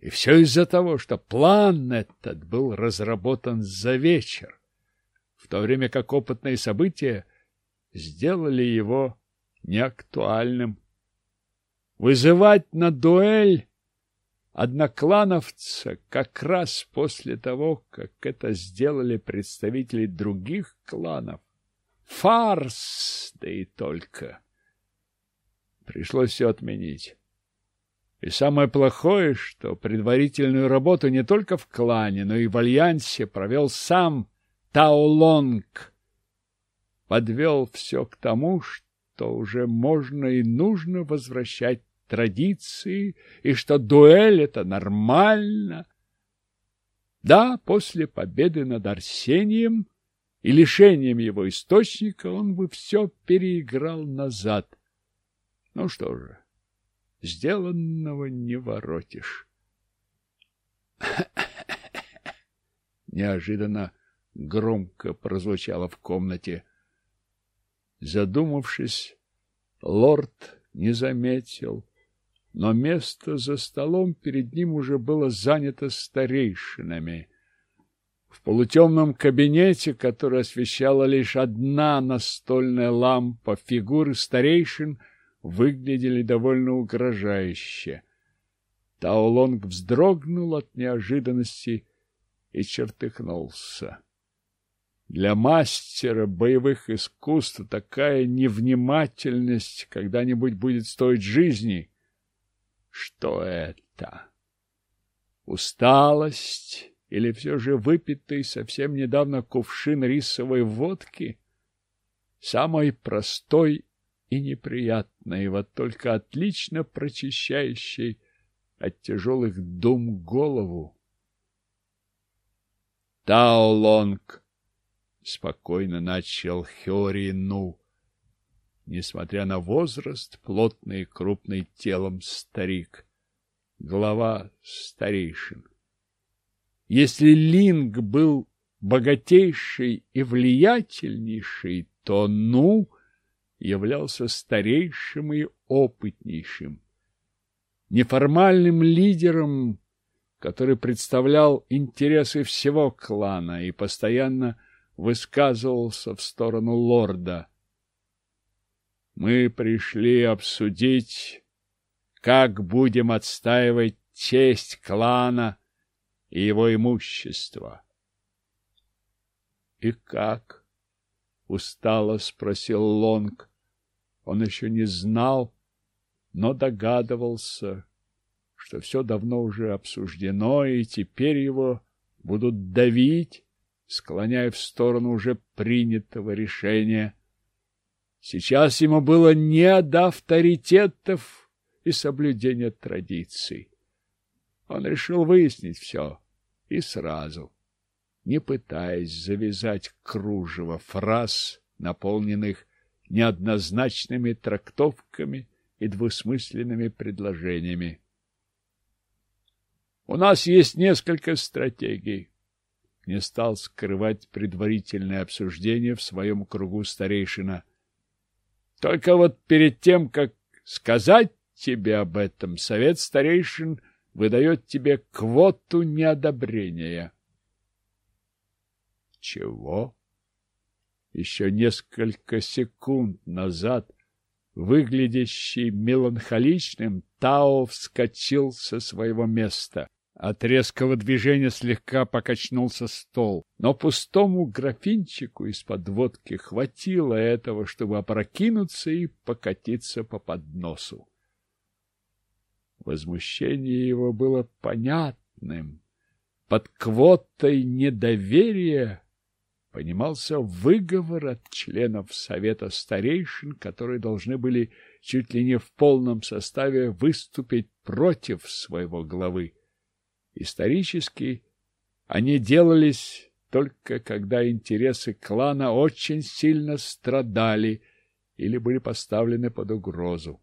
И все из-за того, что план этот был разработан за вечер, в то время как опытные события сделали его неактуальным вызывать на дуэль одноклановца как раз после того, как это сделали представители других кланов. Фарс, да и только. Пришлось все отменить. И самое плохое, что предварительную работу не только в клане, но и в альянсе провел сам Таолонг. Подвел все к тому, что уже можно и нужно возвращать традиции, и что дуэль — это нормально. Да, после победы над Арсением и лишением его источника он бы все переиграл назад. Ну что же, сделанного не воротишь. Неожиданно громко прозвучало в комнате. Задумавшись, лорд не заметил, но место за столом перед ним уже было занято старейшинами. В полутемном кабинете, который освещала лишь одна настольная лампа, фигуры старейшин выглядели довольно угрожающе. Таолонг вздрогнул от неожиданности и чертыхнулся. Для мастера боевых искусств такая невнимательность когда-нибудь будет стоить жизни. Что это? Усталость или все же выпитый совсем недавно кувшин рисовой водки? Самой простой и неприятной, вот только отлично прочищающей от тяжелых дум голову. Таолонг спокойно начал Хёрину. Несмотря на возраст, плотный и крупный телом старик, глава старейшин. Если Линг был богатейший и влиятельнейший, то Ну являлся старейшим и опытнейшим. Неформальным лидером, который представлял интересы всего клана и постоянно высказывался в сторону лорда. Мы пришли обсудить, как будем отстаивать честь клана и его имущество. — И как? — устало спросил Лонг. Он еще не знал, но догадывался, что все давно уже обсуждено, и теперь его будут давить, склоняя в сторону уже принятого решения. Сейчас ему было не до авторитетов и соблюдения традиций. Он решил выяснить все и сразу, не пытаясь завязать кружево фраз, наполненных неоднозначными трактовками и двусмысленными предложениями. У нас есть несколько стратегий не стал скрывать предварительное обсуждение в своем кругу старейшина. Только вот перед тем, как сказать тебе об этом, совет старейшин выдает тебе квоту неодобрения. Чего? Еще несколько секунд назад, выглядящий меланхоличным, Тао вскочил со своего места. От резкого движения слегка покачнулся стол, но пустому графинчику из-под водки хватило этого, чтобы опрокинуться и покатиться по подносу. Возмущение его было понятным. Под квотой недоверия понимался выговор от членов Совета Старейшин, которые должны были чуть ли не в полном составе выступить против своего главы. Исторически они делались только когда интересы клана очень сильно страдали или были поставлены под угрозу.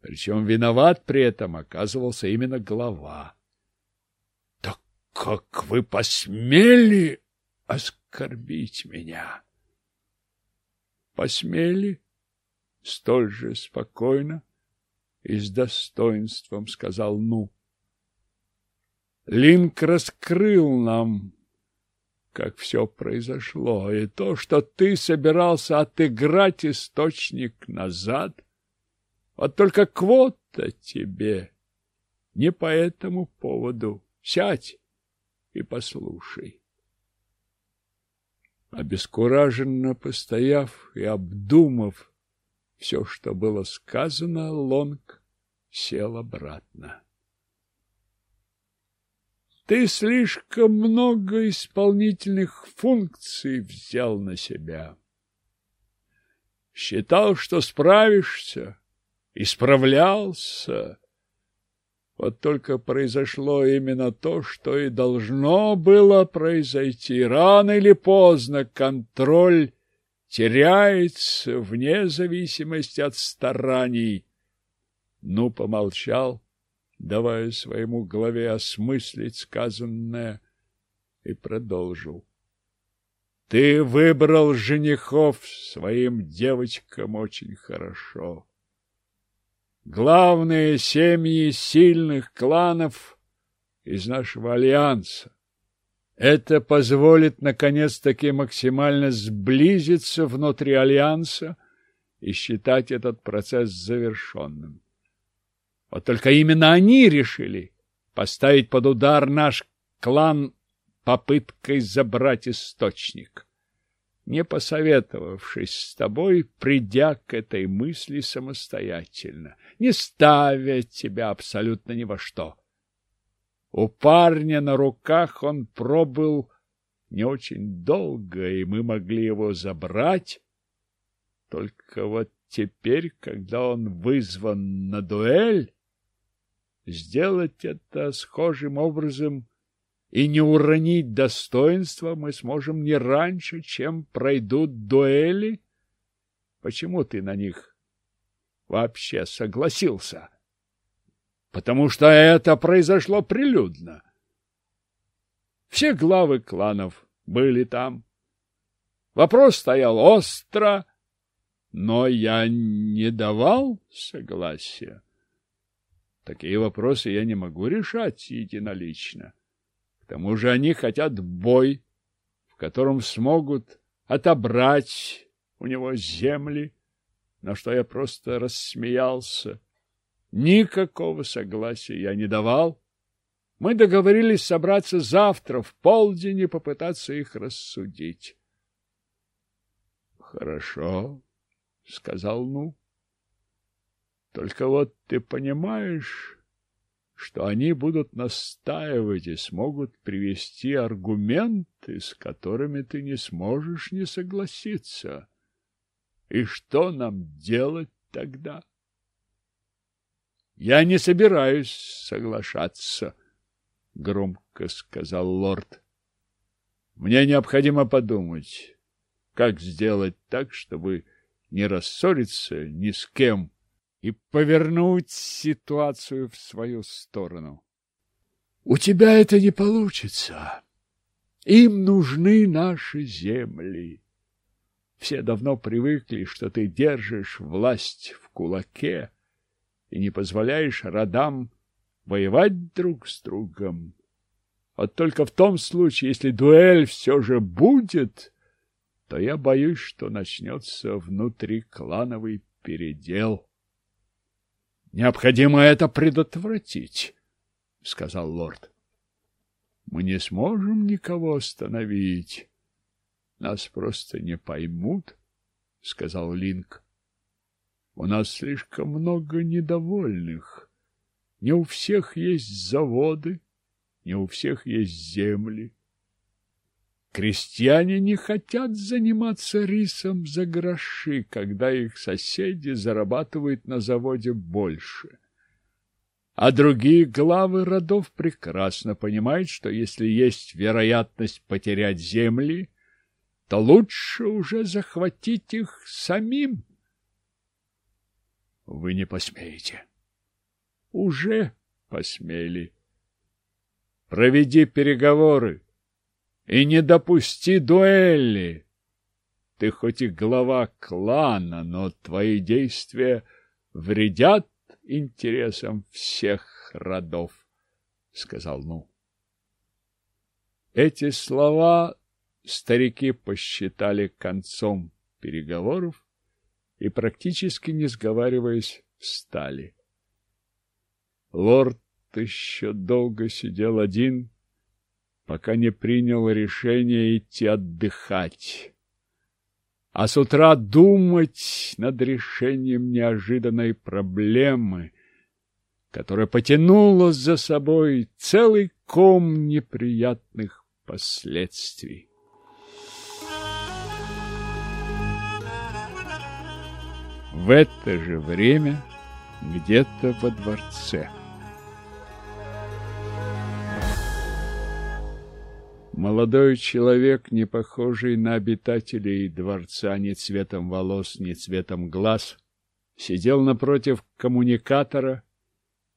Причем виноват при этом оказывался именно глава. — Так как вы посмели оскорбить меня? — Посмели? — столь же спокойно и с достоинством сказал Ну. Линк раскрыл нам, как все произошло, и то, что ты собирался отыграть источник назад. Вот только квота тебе не по этому поводу. Сядь и послушай. Обескураженно постояв и обдумав все, что было сказано, Лонг сел обратно. Ты слишком много исполнительных функций взял на себя. Считал, что справишься, исправлялся. Вот только произошло именно то, что и должно было произойти. Рано или поздно контроль теряется вне зависимости от стараний. Ну, помолчал, давая своему голове осмыслить сказанное, и продолжил. Ты выбрал женихов своим девочкам очень хорошо. Главные семьи сильных кланов из нашего альянса. Это позволит, наконец-таки, максимально сблизиться внутри Альянса и считать этот процесс завершенным. Вот только именно они решили поставить под удар наш клан попыткой забрать источник. Не посоветовавшись с тобой, придя к этой мысли самостоятельно, не ставя тебя абсолютно ни во что. У парня на руках он пробыл не очень долго, и мы могли его забрать. Только вот теперь, когда он вызван на дуэль, сделать это схожим образом и не уронить достоинства мы сможем не раньше, чем пройдут дуэли. Почему ты на них вообще согласился? потому что это произошло прилюдно. Все главы кланов были там. Вопрос стоял остро, но я не давал согласия. Такие вопросы я не могу решать единолично. К тому же они хотят бой, в котором смогут отобрать у него земли, на что я просто рассмеялся. Никакого согласия я не давал. Мы договорились собраться завтра в полдень и попытаться их рассудить. — Хорошо, — сказал Ну. — Только вот ты понимаешь, что они будут настаивать и смогут привести аргументы, с которыми ты не сможешь не согласиться. И что нам делать тогда? — я не собираюсь соглашаться, — громко сказал лорд. Мне необходимо подумать, как сделать так, чтобы не рассориться ни с кем и повернуть ситуацию в свою сторону. У тебя это не получится. Им нужны наши земли. Все давно привыкли, что ты держишь власть в кулаке, и не позволяешь родам воевать друг с другом. Вот только в том случае, если дуэль все же будет, то я боюсь, что начнется внутриклановый передел. — Необходимо это предотвратить, — сказал лорд. — Мы не сможем никого остановить. Нас просто не поймут, — сказал Линк. У нас слишком много недовольных. Не у всех есть заводы, не у всех есть земли. Крестьяне не хотят заниматься рисом за гроши, когда их соседи зарабатывают на заводе больше. А другие главы родов прекрасно понимают, что если есть вероятность потерять земли, то лучше уже захватить их самим вы не посмеете. Уже посмели. Проведи переговоры и не допусти дуэли. Ты хоть и глава клана, но твои действия вредят интересам всех родов, — сказал Ну. Эти слова старики посчитали концом переговоров, и, практически не сговариваясь, встали. Лорд еще долго сидел один, пока не принял решение идти отдыхать. А с утра думать над решением неожиданной проблемы, которое потянуло за собой целый ком неприятных последствий. В это же время где-то во дворце. Молодой человек, не похожий на обитателей дворца ни цветом волос, ни цветом глаз, сидел напротив коммуникатора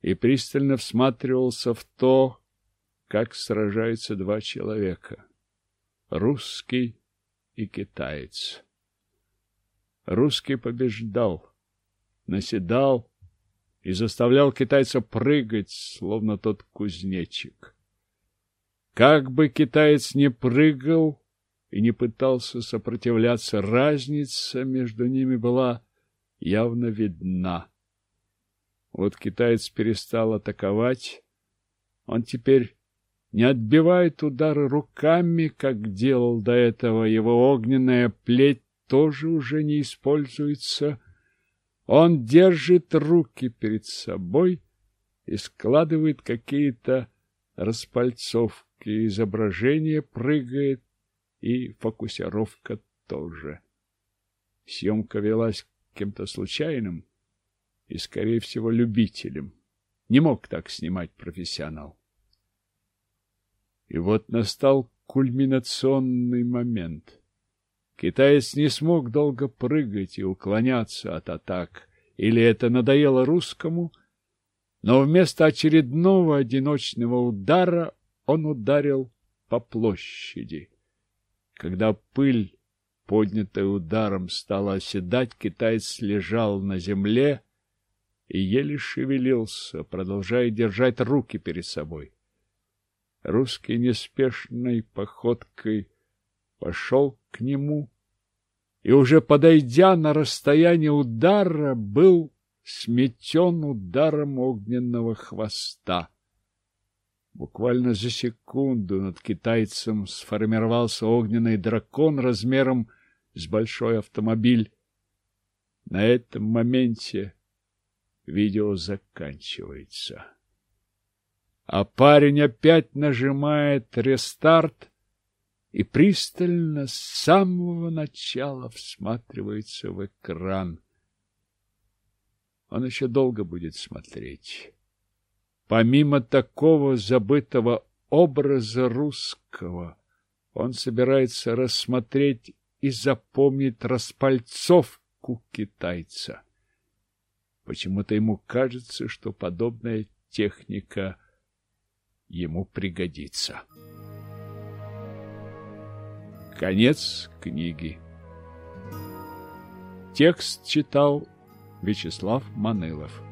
и пристально всматривался в то, как сражаются два человека — русский и китаец. Русский побеждал, наседал и заставлял китайца прыгать, словно тот кузнечик. Как бы китаец не прыгал и не пытался сопротивляться, разница между ними была явно видна. Вот китаец перестал атаковать, он теперь не отбивает удары руками, как делал до этого, его огненная плеть тоже уже не используется. Он держит руки перед собой и складывает какие-то распальцовки изображение прыгает, и фокусировка тоже. Съемка велась кем-то случайным и, скорее всего, любителем. Не мог так снимать профессионал. И вот настал кульминационный момент. Китаец не смог долго прыгать и уклоняться от атак, или это надоело русскому, но вместо очередного одиночного удара он ударил по площади. Когда пыль, поднятая ударом, стала оседать, китаец лежал на земле и еле шевелился, продолжая держать руки перед собой. Русский неспешной походкой пошел к нему и, уже подойдя на расстояние удара, был сметен ударом огненного хвоста. Буквально за секунду над китайцем сформировался огненный дракон размером с большой автомобиль. На этом моменте видео заканчивается. А парень опять нажимает рестарт и пристально с самого начала всматривается в экран. Он еще долго будет смотреть. Помимо такого забытого образа русского, он собирается рассмотреть и запомнить распальцовку китайца. Почему-то ему кажется, что подобная техника ему пригодится. Конец книги. Текст читал Вячеслав Манылов.